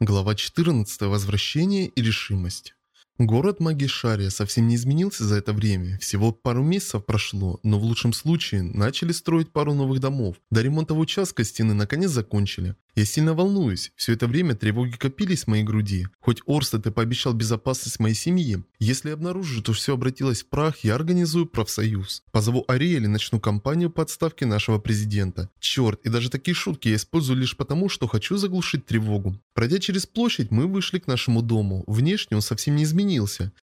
Глава 14. Возвращение и решимость. Город Магишария совсем не изменился за это время. Всего пару месяцев прошло, но в лучшем случае начали строить пару новых домов. До ремонта участка стены наконец закончили. Я сильно волнуюсь. Все это время тревоги копились в моей груди. Хоть Орстед и пообещал безопасность моей семьи, если обнаружу, что все обратилось в прах, я организую профсоюз. Позову Ариэль и начну кампанию по отставке нашего президента. Черт, и даже такие шутки я использую лишь потому, что хочу заглушить тревогу. Пройдя через площадь, мы вышли к нашему дому. Внешне он совсем не изменился.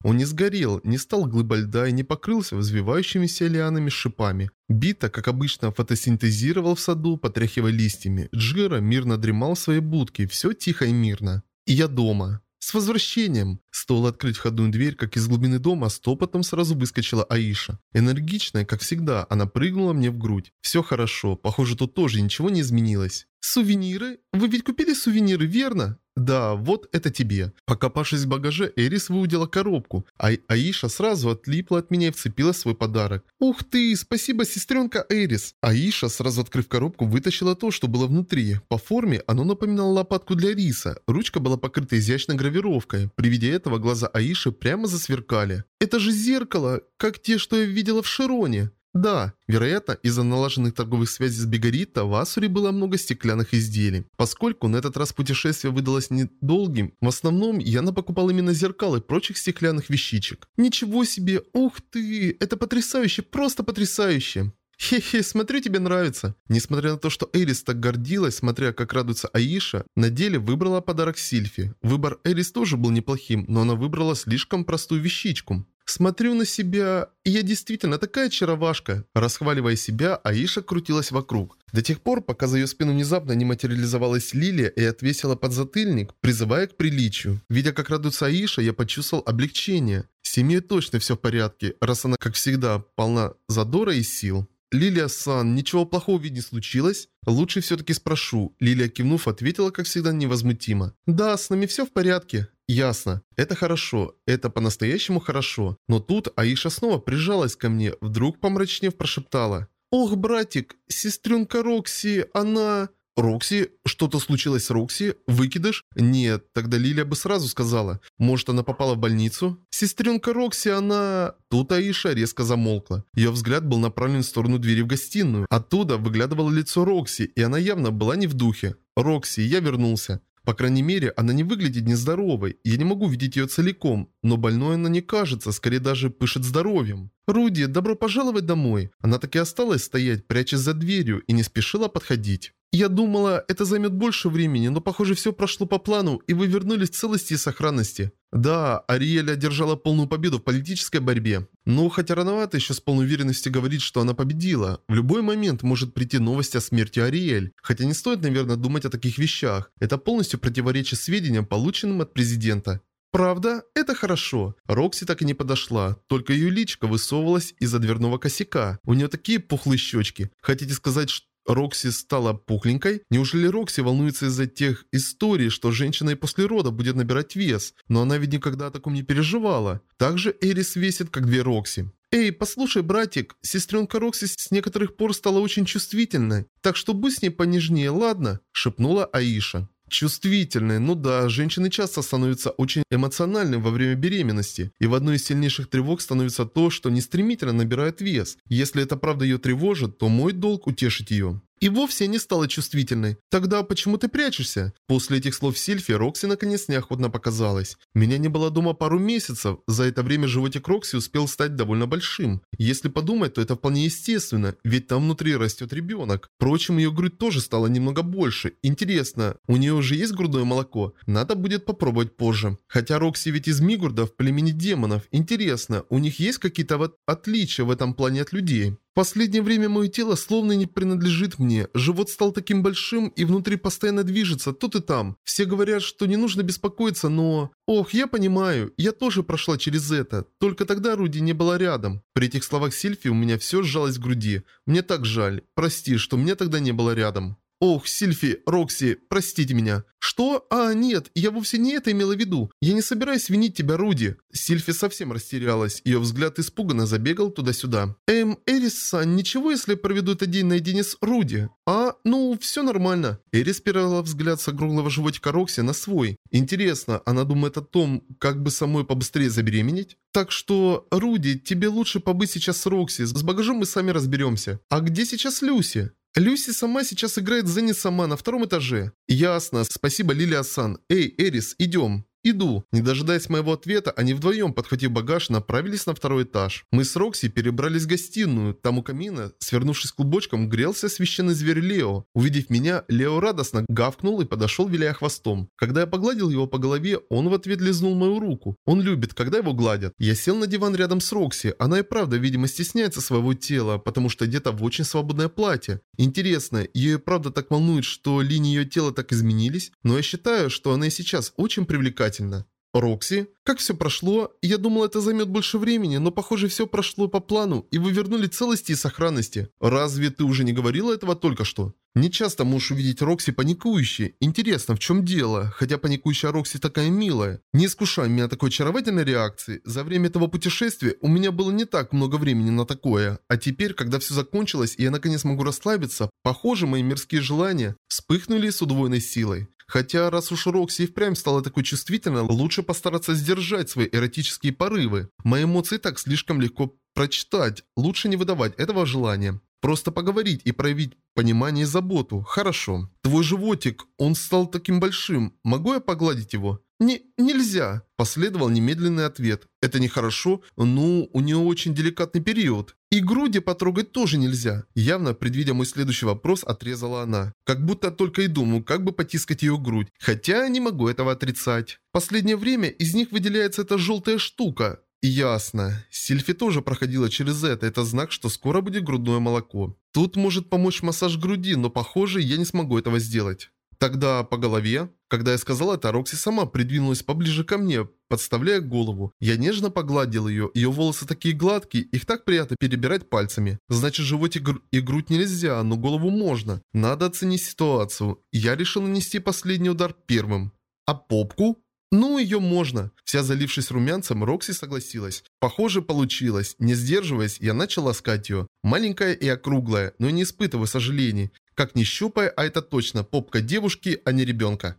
Он не сгорел, не стал глыбой льда и не покрылся взвивающимися лианами с шипами. Бита, как обычно, фотосинтезировал в саду, потряхивая листьями. Джира мирно дремал в своей будке, все тихо и мирно. И я дома. «С возвращением!» Стоило открыть входную дверь, как из глубины дома стопотом сразу выскочила Аиша. Энергичная, как всегда, она прыгнула мне в грудь. Все хорошо, похоже, тут тоже ничего не изменилось. «Сувениры? Вы ведь купили сувениры, верно?» «Да, вот это тебе». Покопавшись в багаже, Эрис выудила коробку, а Аиша сразу отлипла от меня и вцепила свой подарок. «Ух ты, спасибо, сестренка Эрис!» Аиша, сразу открыв коробку, вытащила то, что было внутри. По форме оно напоминало лопатку для риса. Ручка была покрыта изящной гравировкой. При виде этого глаза Аиши прямо засверкали. «Это же зеркало, как те, что я видела в Широне!» Да, вероятно, из-за налаженных торговых связей с Бегарита в Асуре было много стеклянных изделий. Поскольку на этот раз путешествие выдалось недолгим, в основном я напокупал именно зеркал и прочих стеклянных вещичек. Ничего себе, ух ты, это потрясающе, просто потрясающе. Хе-хе, смотрю, тебе нравится. Несмотря на то, что Эрис так гордилась, смотря как радуется Аиша, на деле выбрала подарок Сильфи. Выбор Эрис тоже был неплохим, но она выбрала слишком простую вещичку. Смотрю на себя, и я действительно такая очаровашка. Расхваливая себя, Аиша крутилась вокруг. До тех пор, пока за ее спину внезапно не материализовалась Лилия и отвесила подзатыльник, призывая к приличию. Видя, как радуется Аиша, я почувствовал облегчение. С семьей точно все в порядке, раз она, как всегда, полна задора и сил. «Лилия-сан, ничего плохого ведь не случилось?» «Лучше все-таки спрошу». Лилия, кивнув, ответила, как всегда, невозмутимо. «Да, с нами все в порядке». «Ясно. Это хорошо. Это по-настоящему хорошо». Но тут Аиша снова прижалась ко мне, вдруг помрачнев прошептала. «Ох, братик, сестренка Рокси, она...» «Рокси? Что-то случилось с Рокси? Выкидыш?» «Нет, тогда Лилия бы сразу сказала. Может, она попала в больницу?» «Сестренка Рокси, она...» Тут Аиша резко замолкла. Ее взгляд был направлен в сторону двери в гостиную. Оттуда выглядывало лицо Рокси, и она явно была не в духе. «Рокси, я вернулся». По крайней мере, она не выглядит нездоровой. Я не могу видеть ее целиком, но больной она не кажется, скорее даже пышет здоровьем. «Руди, добро пожаловать домой!» Она так и осталась стоять, прячась за дверью, и не спешила подходить. Я думала, это займет больше времени, но похоже все прошло по плану, и вы вернулись в целости и сохранности. Да, Ариэль одержала полную победу в политической борьбе. Но хотя рановато еще с полной уверенностью говорить, что она победила. В любой момент может прийти новость о смерти Ариэль. Хотя не стоит, наверное, думать о таких вещах. Это полностью противоречит сведениям, полученным от президента. Правда? Это хорошо. Рокси так и не подошла, только ее личка высовывалась из-за дверного косяка. У нее такие пухлые щечки. Хотите сказать, что Рокси стала пухленькой? Неужели Рокси волнуется из-за тех историй, что женщина и после рода будет набирать вес? Но она ведь никогда о таком не переживала. Также Эрис весит, как две Рокси. «Эй, послушай, братик, сестренка Рокси с некоторых пор стала очень чувствительной, так что будь с ней понежнее, ладно?» – шепнула Аиша. Чувствительные, ну да, женщины часто становятся очень эмоциональны во время беременности, и в одной из сильнейших тревог становится то, что не стремительно набирает вес. Если это правда ее тревожит, то мой долг утешить ее. И вовсе не стала чувствительной. Тогда почему ты прячешься? После этих слов Сильфи Рокси наконец неохотно показалась. Меня не было дома пару месяцев. За это время животик Рокси успел стать довольно большим. Если подумать, то это вполне естественно, ведь там внутри растет ребенок. Впрочем, ее грудь тоже стала немного больше. Интересно, у нее уже есть грудное молоко? Надо будет попробовать позже. Хотя Рокси ведь из Мигурда в племени демонов. Интересно, у них есть какие-то вот отличия в этом плане от людей? Последнее время мое тело словно не принадлежит мне. Живот стал таким большим и внутри постоянно движется, тут и там. Все говорят, что не нужно беспокоиться, но... Ох, я понимаю, я тоже прошла через это. Только тогда Руди не была рядом. При этих словах Сильфи у меня все сжалось в груди. Мне так жаль. Прости, что меня тогда не было рядом. Ох, Сильфи, Рокси, простите меня. Что? А, нет, я вовсе не это имела в виду. Я не собираюсь винить тебя, Руди. Сильфи совсем растерялась. Ее взгляд испуганно забегал туда-сюда. Эм, Эриса, ничего, если я проведу этот день наедине с Руди? А, ну, все нормально. Эрис перевела взгляд с округлого животика Рокси на свой. Интересно, она думает о том, как бы самой побыстрее забеременеть? Так что, Руди, тебе лучше побыть сейчас с Рокси, с багажом мы сами разберемся. А где сейчас Люси? Люси сама сейчас играет Зенни сама на втором этаже. Ясно, спасибо, Лилия-сан. Эй, Эрис, идем. «Иду». Не дожидаясь моего ответа, они вдвоем, подхватив багаж, направились на второй этаж. Мы с Рокси перебрались в гостиную. Там у камина, свернувшись клубочком, грелся священный зверь Лео. Увидев меня, Лео радостно гавкнул и подошел, виляя хвостом. Когда я погладил его по голове, он в ответ лизнул мою руку. Он любит, когда его гладят. Я сел на диван рядом с Рокси. Она и правда, видимо, стесняется своего тела, потому что одета в очень свободное платье. Интересно, ее и правда так волнует, что линии ее тела так изменились? Но я считаю, что она и сейчас очень привлекательна привлекательно. Рокси, как все прошло? Я думал, это займет больше времени, но похоже, все прошло по плану, и вы вернули целости и сохранности. Разве ты уже не говорила этого только что? Не часто можешь увидеть Рокси паникующей. Интересно, в чем дело? Хотя паникующая Рокси такая милая. Не искушай меня такой очаровательной реакции. За время этого путешествия у меня было не так много времени на такое. А теперь, когда все закончилось и я наконец могу расслабиться, похоже, мои мирские желания вспыхнули с удвоенной силой. Хотя, раз уж Рокси и впрямь стала такой чувствительной, лучше постараться сдержать свои эротические порывы. Мои эмоции так слишком легко прочитать, лучше не выдавать этого желания. Просто поговорить и проявить понимание и заботу. Хорошо. Твой животик, он стал таким большим. Могу я погладить его? Не, нельзя. Последовал немедленный ответ. Это нехорошо, ну, у нее очень деликатный период. И груди потрогать тоже нельзя. Явно, предвидя мой следующий вопрос, отрезала она. Как будто только и думаю, как бы потискать ее грудь. Хотя не могу этого отрицать. Последнее время из них выделяется эта желтая штука. Ясно. Сильфи тоже проходила через это. Это знак, что скоро будет грудное молоко. Тут может помочь массаж груди, но похоже, я не смогу этого сделать. Тогда по голове. Когда я сказал это, Рокси сама придвинулась поближе ко мне, подставляя голову. Я нежно погладил ее. Ее волосы такие гладкие, их так приятно перебирать пальцами. Значит, животик и грудь нельзя, но голову можно. Надо оценить ситуацию. Я решил нанести последний удар первым. А попку? Ну, ее можно. Вся залившись румянцем, Рокси согласилась. Похоже, получилось. Не сдерживаясь, я начал ласкать ее. Маленькая и округлая, но не испытывая сожалений. Как не щупая, а это точно, попка девушки, а не ребенка.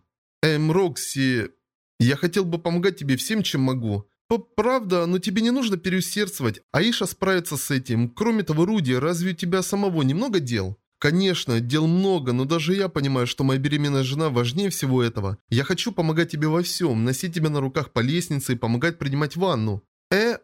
Эм, Рокси, я хотел бы помогать тебе всем, чем могу. Правда, но тебе не нужно переусердствовать. Аиша справится с этим. Кроме того, Руди, разве у тебя самого немного дел? Конечно, дел много, но даже я понимаю, что моя беременная жена важнее всего этого. Я хочу помогать тебе во всем, носить тебя на руках по лестнице и помогать принимать ванну.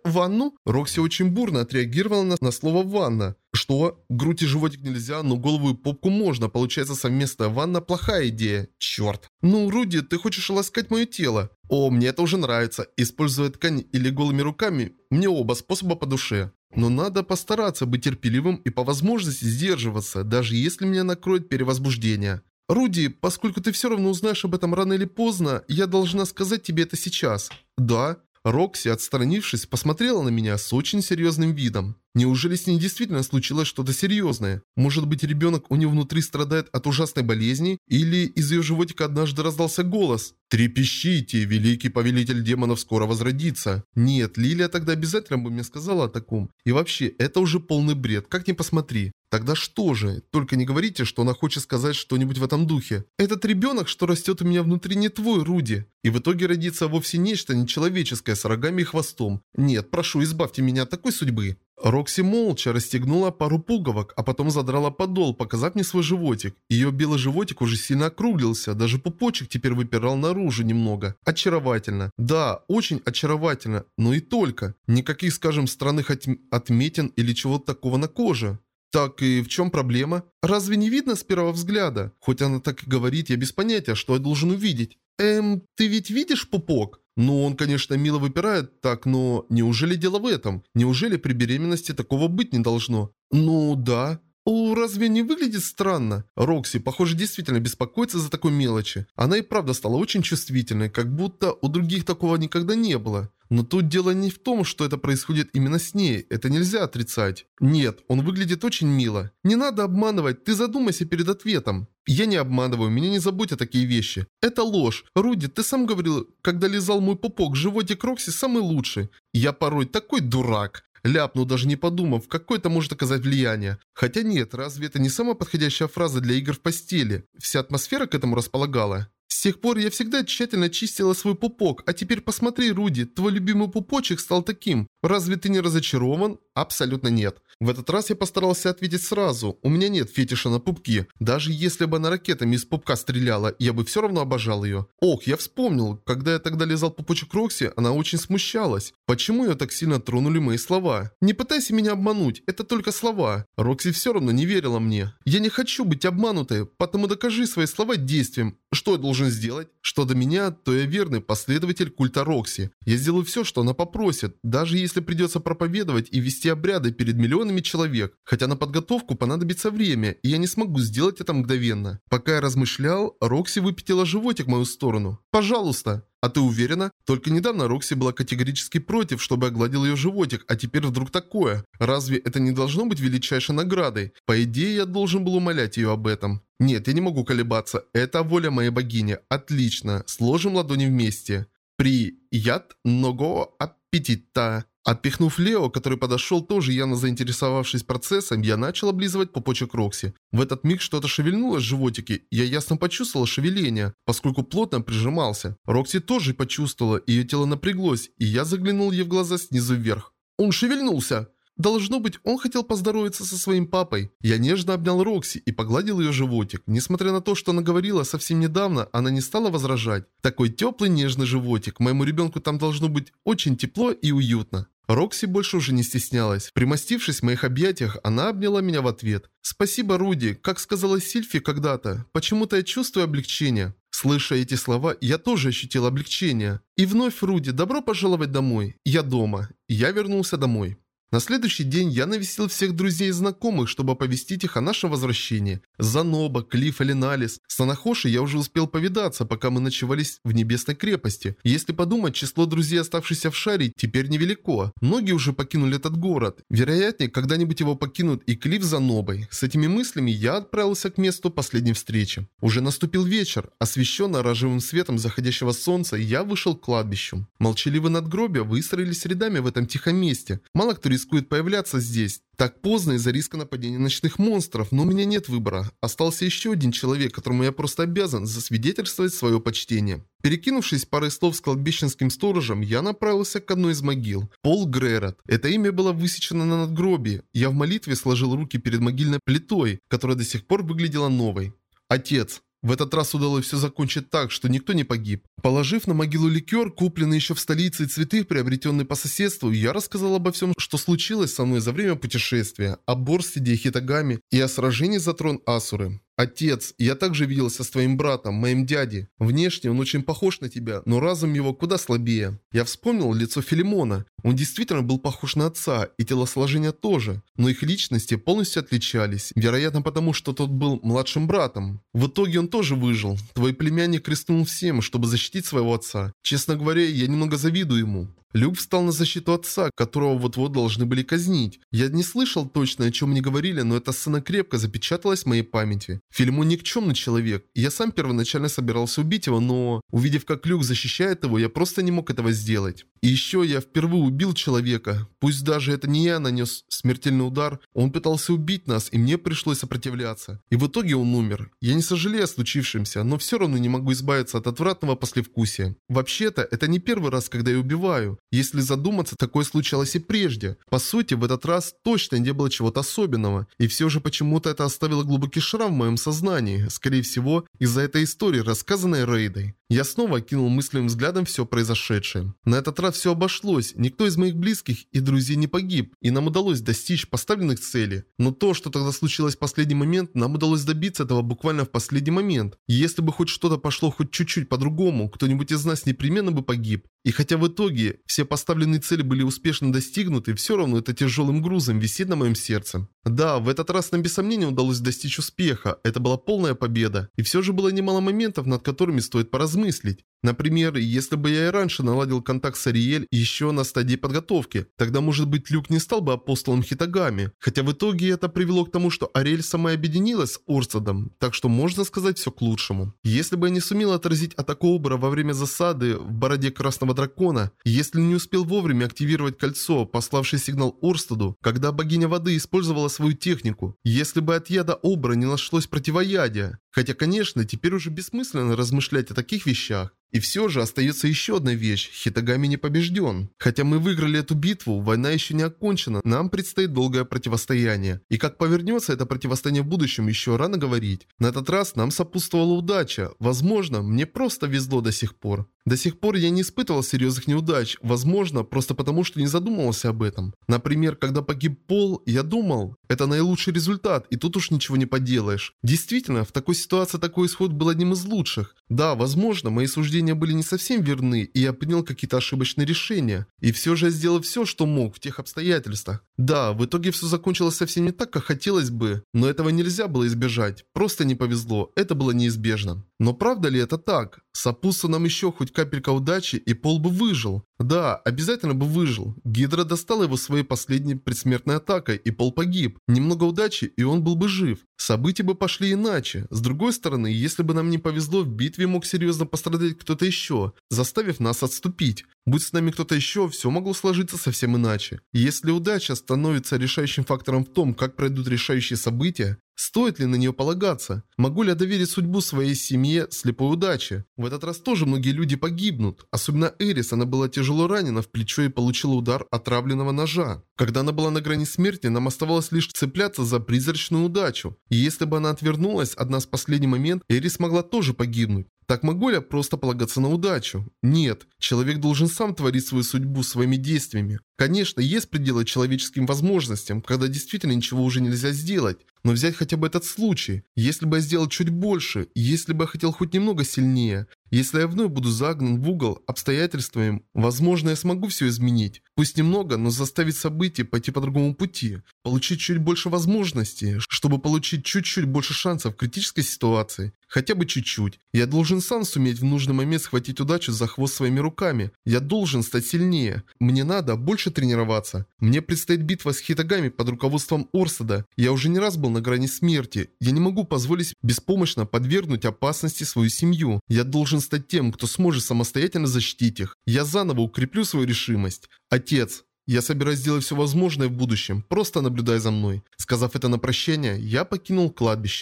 Ванну? Рокси очень бурно отреагировала на, на слово «ванна». Что? Грудь и животик нельзя, но голову и попку можно. Получается, совместная ванна – плохая идея. Черт. Ну, Руди, ты хочешь ласкать мое тело? О, мне это уже нравится. Используя ткань или голыми руками, мне оба способа по душе. Но надо постараться быть терпеливым и по возможности сдерживаться, даже если меня накроет перевозбуждение. Руди, поскольку ты все равно узнаешь об этом рано или поздно, я должна сказать тебе это сейчас. Да? Рокси, отстранившись, посмотрела на меня с очень серьезным видом. Неужели с ней действительно случилось что-то серьезное? Может быть ребенок у нее внутри страдает от ужасной болезни? Или из ее животика однажды раздался голос? «Трепещите, великий повелитель демонов скоро возродится». Нет, Лилия тогда обязательно бы мне сказала о таком. И вообще, это уже полный бред, как ни посмотри. Тогда что же? Только не говорите, что она хочет сказать что-нибудь в этом духе. Этот ребенок, что растет у меня внутри, не твой, Руди. И в итоге родится вовсе нечто нечеловеческое с рогами и хвостом. Нет, прошу, избавьте меня от такой судьбы. Рокси молча расстегнула пару пуговок, а потом задрала подол, показав мне свой животик. Ее белый животик уже сильно округлился, даже пупочек теперь выпирал наружу немного. Очаровательно. Да, очень очаровательно, но и только. Никаких, скажем, странных отметин или чего-то такого на коже. Так и в чем проблема? Разве не видно с первого взгляда? Хоть она так и говорит, я без понятия, что я должен увидеть. Эм, ты ведь видишь пупок? Ну, он, конечно, мило выпирает так, но неужели дело в этом? Неужели при беременности такого быть не должно? Ну, да. О, разве не выглядит странно? Рокси, похоже, действительно беспокоится за такой мелочи. Она и правда стала очень чувствительной, как будто у других такого никогда не было. Но тут дело не в том, что это происходит именно с ней. Это нельзя отрицать. Нет, он выглядит очень мило. Не надо обманывать, ты задумайся перед ответом. Я не обманываю, меня не заботят такие вещи. Это ложь. Руди, ты сам говорил, когда лизал мой пупок, животик Рокси самый лучший. Я порой такой дурак. Ляпнул даже не подумав, какое это может оказать влияние. Хотя нет, разве это не самая подходящая фраза для игр в постели? Вся атмосфера к этому располагала. С тех пор я всегда тщательно чистила свой пупок, а теперь посмотри, Руди, твой любимый пупочек стал таким. Разве ты не разочарован? Абсолютно нет. В этот раз я постарался ответить сразу. У меня нет фетиша на пупки. Даже если бы она ракетами из пупка стреляла, я бы все равно обожал ее. Ох, я вспомнил, когда я тогда лизал пупочек Рокси, она очень смущалась. Почему ее так сильно тронули мои слова? Не пытайся меня обмануть, это только слова. Рокси все равно не верила мне. Я не хочу быть обманутой, потому докажи свои слова действием. Что я должен сделать? Что до меня, то я верный последователь культа Рокси. Я сделаю все, что она попросит, даже если придется проповедовать и вести обряды перед миллионами человек. Хотя на подготовку понадобится время, и я не смогу сделать это мгновенно. Пока я размышлял, Рокси выпятила животик в мою сторону. «Пожалуйста!» «А ты уверена? Только недавно Рокси была категорически против, чтобы огладил ее животик, а теперь вдруг такое. Разве это не должно быть величайшей наградой? По идее, я должен был умолять ее об этом». «Нет, я не могу колебаться. Это воля моей богини. Отлично. Сложим ладони вместе. Прият ного аппетита». Отпихнув Лео, который подошел тоже явно заинтересовавшись процессом, я начал облизывать пупочек Рокси. В этот миг что-то шевельнулось в животике, я ясно почувствовал шевеление, поскольку плотно прижимался. Рокси тоже почувствовала, ее тело напряглось, и я заглянул ей в глаза снизу вверх. «Он шевельнулся!» Должно быть, он хотел поздороваться со своим папой. Я нежно обнял Рокси и погладил ее животик. Несмотря на то, что она говорила совсем недавно, она не стала возражать. Такой теплый нежный животик. Моему ребенку там должно быть очень тепло и уютно. Рокси больше уже не стеснялась. Примостившись в моих объятиях, она обняла меня в ответ. «Спасибо, Руди. Как сказала Сильфи когда-то, почему-то я чувствую облегчение». Слыша эти слова, я тоже ощутил облегчение. И вновь, Руди, добро пожаловать домой. Я дома. Я вернулся домой. На следующий день я навестил всех друзей и знакомых, чтобы оповестить их о нашем возвращении. Заноба, Клифф и Леналис. С Анахоши я уже успел повидаться, пока мы ночевались в Небесной крепости. Если подумать, число друзей, оставшихся в шаре, теперь невелико. Многие уже покинули этот город. Вероятнее, когда-нибудь его покинут и Клифф за Нобой. С этими мыслями я отправился к месту последней встречи. Уже наступил вечер. Освещенный оранжевым светом заходящего солнца, я вышел к кладбищу. Молчаливые надгробия выстроились рядами в этом тихом месте. Мало кто появляться здесь. Так поздно из-за риска нападения ночных монстров, но у меня нет выбора. Остался еще один человек, которому я просто обязан засвидетельствовать свое почтение. Перекинувшись парой слов с кладбищенским сторожем, я направился к одной из могил. Пол Грэрот. Это имя было высечено на надгробии. Я в молитве сложил руки перед могильной плитой, которая до сих пор выглядела новой. Отец. В этот раз удалось все закончить так, что никто не погиб. Положив на могилу ликер, купленный еще в столице и цветы, приобретенные по соседству, я рассказал обо всем, что случилось со мной за время путешествия, о Борстеде и Хитагами и о сражении за трон Асуры. «Отец, я также виделся с твоим братом, моим дядей. Внешне он очень похож на тебя, но разум его куда слабее». Я вспомнил лицо Филимона. Он действительно был похож на отца, и телосложение тоже, но их личности полностью отличались, вероятно потому, что тот был младшим братом. В итоге он тоже выжил. Твой племянник крестнул всем, чтобы защитить своего отца. Честно говоря, я немного завидую ему. Люк встал на защиту отца, которого вот-вот должны были казнить. Я не слышал точно, о чем мне говорили, но эта сцена крепко запечаталась в моей памяти. Фильму никчемный человек, я сам первоначально собирался убить его, но... Увидев, как Люк защищает его, я просто не мог этого сделать. И еще я впервые убил человека. Пусть даже это не я нанес смертельный удар, он пытался убить нас, и мне пришлось сопротивляться. И в итоге он умер. Я не сожалею о случившемся, но все равно не могу избавиться от отвратного послевкусия. Вообще-то, это не первый раз, когда я убиваю. Если задуматься, такое случалось и прежде. По сути, в этот раз точно не было чего-то особенного. И все же почему-то это оставило глубокий шрам в моем сознании. Скорее всего, из-за этой истории, рассказанной Рейдой. Я снова окинул мысленным взглядом все произошедшее. На этот раз все обошлось, никто из моих близких и друзей не погиб, и нам удалось достичь поставленных целей. Но то, что тогда случилось в последний момент, нам удалось добиться этого буквально в последний момент. И если бы хоть что-то пошло хоть чуть-чуть по-другому, кто-нибудь из нас непременно бы погиб. И хотя в итоге все поставленные цели были успешно достигнуты, все равно это тяжелым грузом висит на моем сердце. Да, в этот раз нам без сомнения удалось достичь успеха, это была полная победа. И все же было немало моментов, над которыми стоит поразмыслить. Например, если бы я и раньше наладил контакт с Ариэль еще на стадии подготовки, тогда, может быть, Люк не стал бы апостолом Хитагами. Хотя в итоге это привело к тому, что Ариэль сама объединилась с Орстедом, так что можно сказать все к лучшему. Если бы я не сумел отразить атаку Обра во время засады в бороде Красного Дракона, если не успел вовремя активировать кольцо, пославший сигнал Орстеду, когда богиня воды использовала свою технику, если бы от яда Обра не нашлось противоядия, Хотя, конечно, теперь уже бессмысленно размышлять о таких вещах. И все же остается еще одна вещь. Хитагами не побежден. Хотя мы выиграли эту битву, война еще не окончена. Нам предстоит долгое противостояние. И как повернется это противостояние в будущем, еще рано говорить. На этот раз нам сопутствовала удача. Возможно, мне просто везло до сих пор. До сих пор я не испытывал серьезных неудач, возможно, просто потому, что не задумывался об этом. Например, когда погиб Пол, я думал, это наилучший результат, и тут уж ничего не поделаешь. Действительно, в такой ситуации такой исход был одним из лучших. Да, возможно, мои суждения были не совсем верны, и я принял какие-то ошибочные решения. И все же я сделал все, что мог в тех обстоятельствах. Да, в итоге все закончилось совсем не так, как хотелось бы, но этого нельзя было избежать. Просто не повезло, это было неизбежно. Но правда ли это так? Сопутствуя нам еще хоть капелька удачи, и Пол бы выжил. Да, обязательно бы выжил. Гидра достала его своей последней предсмертной атакой, и Пол погиб. Немного удачи, и он был бы жив. События бы пошли иначе. С другой стороны, если бы нам не повезло, в битве мог серьезно пострадать кто-то еще, заставив нас отступить. Будь с нами кто-то еще, все могло сложиться совсем иначе. если удача становится решающим фактором в том, как пройдут решающие события, Стоит ли на нее полагаться? Могу ли я доверить судьбу своей семье слепой удаче? В этот раз тоже многие люди погибнут. Особенно Эрис, она была тяжело ранена в плечо и получила удар отравленного ножа. Когда она была на грани смерти, нам оставалось лишь цепляться за призрачную удачу. И если бы она отвернулась от нас в последний момент, Эрис могла тоже погибнуть. Так могу ли я просто полагаться на удачу? Нет, человек должен сам творить свою судьбу своими действиями. Конечно, есть пределы человеческим возможностям, когда действительно ничего уже нельзя сделать. Но взять хотя бы этот случай. Если бы я сделал чуть больше, если бы я хотел хоть немного сильнее, если я вновь буду загнан в угол обстоятельствами, возможно, я смогу все изменить. Пусть немного, но заставить события пойти по другому пути. Получить чуть больше возможностей, чтобы получить чуть-чуть больше шансов в критической ситуации. Хотя бы чуть-чуть. Я должен сам суметь в нужный момент схватить удачу за хвост своими руками. Я должен стать сильнее. Мне надо больше тренироваться. Мне предстоит битва с Хитагами под руководством Орсада. Я уже не раз был на грани смерти. Я не могу позволить беспомощно подвергнуть опасности свою семью. Я должен стать тем, кто сможет самостоятельно защитить их. Я заново укреплю свою решимость. Отец, я собираюсь сделать все возможное в будущем, просто наблюдай за мной. Сказав это на прощание, я покинул кладбище.